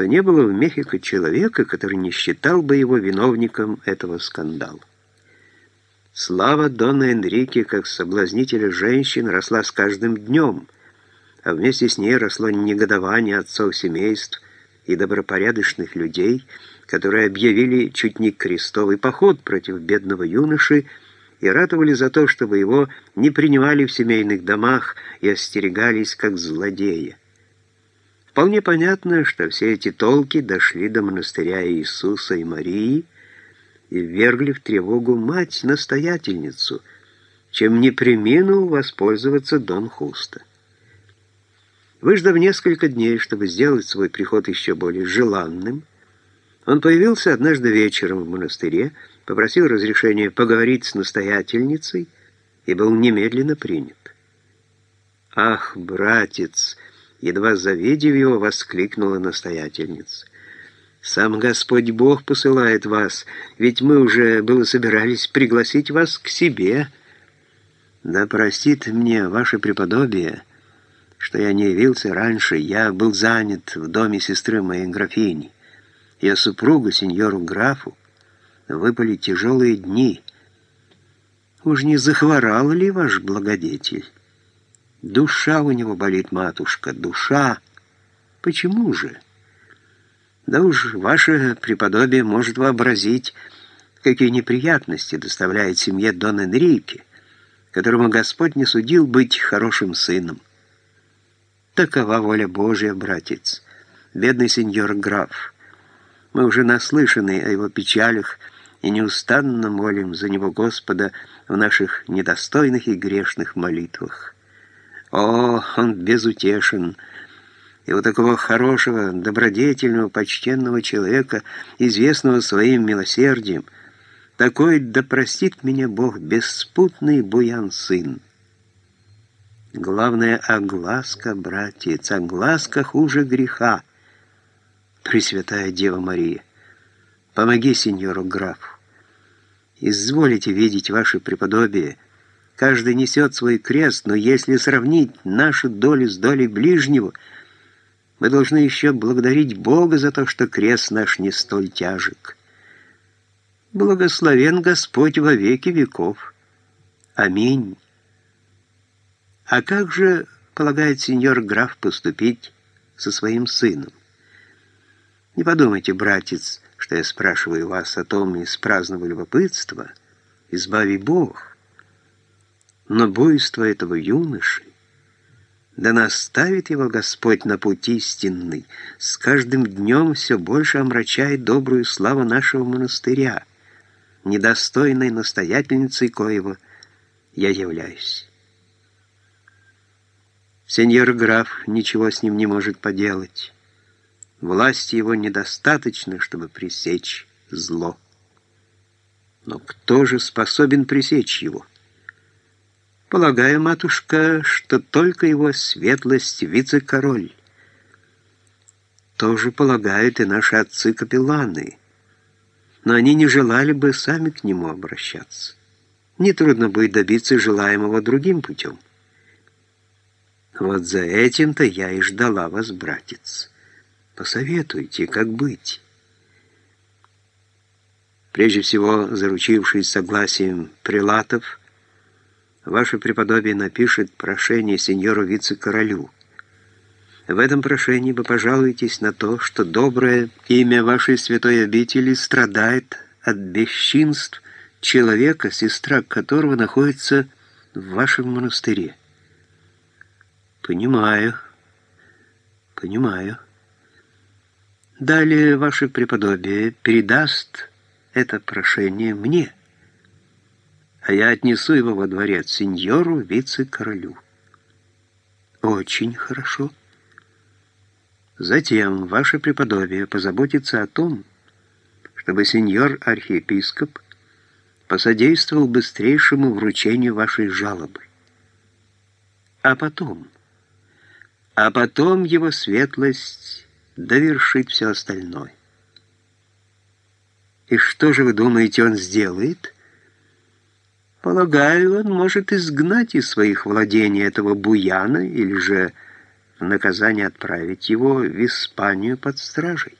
что не было в Мехико человека, который не считал бы его виновником этого скандала. Слава Дона Энрике как соблазнителя женщин росла с каждым днем, а вместе с ней росло негодование отцов семейств и добропорядочных людей, которые объявили чуть не крестовый поход против бедного юноши и ратовали за то, чтобы его не принимали в семейных домах и остерегались как злодея. Вполне понятно, что все эти толки дошли до монастыря Иисуса и Марии и ввергли в тревогу мать-настоятельницу, чем не применил воспользоваться Дон Хуста. Выждав несколько дней, чтобы сделать свой приход еще более желанным, он появился однажды вечером в монастыре, попросил разрешения поговорить с настоятельницей и был немедленно принят. «Ах, братец!» Едва завидев его, воскликнула настоятельница. «Сам Господь Бог посылает вас, ведь мы уже было собирались пригласить вас к себе. Да простит мне ваше преподобие, что я не явился раньше, я был занят в доме сестры моей графини. Ее супругу, сеньору графу, выпали тяжелые дни. Уж не захворал ли ваш благодетель?» Душа у него болит, матушка, душа. Почему же? Да уж ваше преподобие может вообразить, какие неприятности доставляет семье Дон Энрике, которому Господь не судил быть хорошим сыном. Такова воля Божья, братец, бедный сеньор граф. Мы уже наслышаны о его печалях и неустанно молим за него Господа в наших недостойных и грешных молитвах. О, он безутешен. И у такого хорошего, добродетельного, почтенного человека, известного своим милосердием, такой, да простит меня Бог, беспутный буян-сын. Главное — огласка, братец, огласка хуже греха. Пресвятая Дева Мария, помоги сеньору графу. Изволите видеть ваше преподобие — Каждый несет свой крест, но если сравнить нашу долю с долей ближнего, мы должны еще благодарить Бога за то, что крест наш не столь тяжек. Благословен Господь во веки веков. Аминь. А как же полагает сеньор граф поступить со своим сыном? Не подумайте, братец, что я спрашиваю вас о том из праздного любопытства. Избави Бог. Но буйство этого юноши, да наставит его Господь на пути истинный, с каждым днем все больше омрачает добрую славу нашего монастыря, недостойной настоятельницей коего я являюсь. Сеньор граф ничего с ним не может поделать. Власти его недостаточно, чтобы пресечь зло. Но кто же способен пресечь его? Полагаю, матушка, что только его светлость вице-король. Тоже полагают и наши отцы-капелланы. Но они не желали бы сами к нему обращаться. Нетрудно будет добиться желаемого другим путем. Вот за этим-то я и ждала вас, братец. Посоветуйте, как быть. Прежде всего, заручившись согласием прилатов, ваше преподобие напишет прошение сеньору вице-королю. В этом прошении вы пожалуетесь на то, что доброе имя вашей святой обители страдает от бесчинств человека, сестра которого находится в вашем монастыре. Понимаю, понимаю. Далее ваше преподобие передаст это прошение мне а я отнесу его во дворец сеньору вице-королю. Очень хорошо. Затем ваше преподобие позаботится о том, чтобы сеньор-архиепископ посодействовал быстрейшему вручению вашей жалобы. А потом, а потом его светлость довершит все остальное. И что же вы думаете, он сделает? — Полагаю, он может изгнать из своих владений этого буяна или же в наказание отправить его в Испанию под стражей.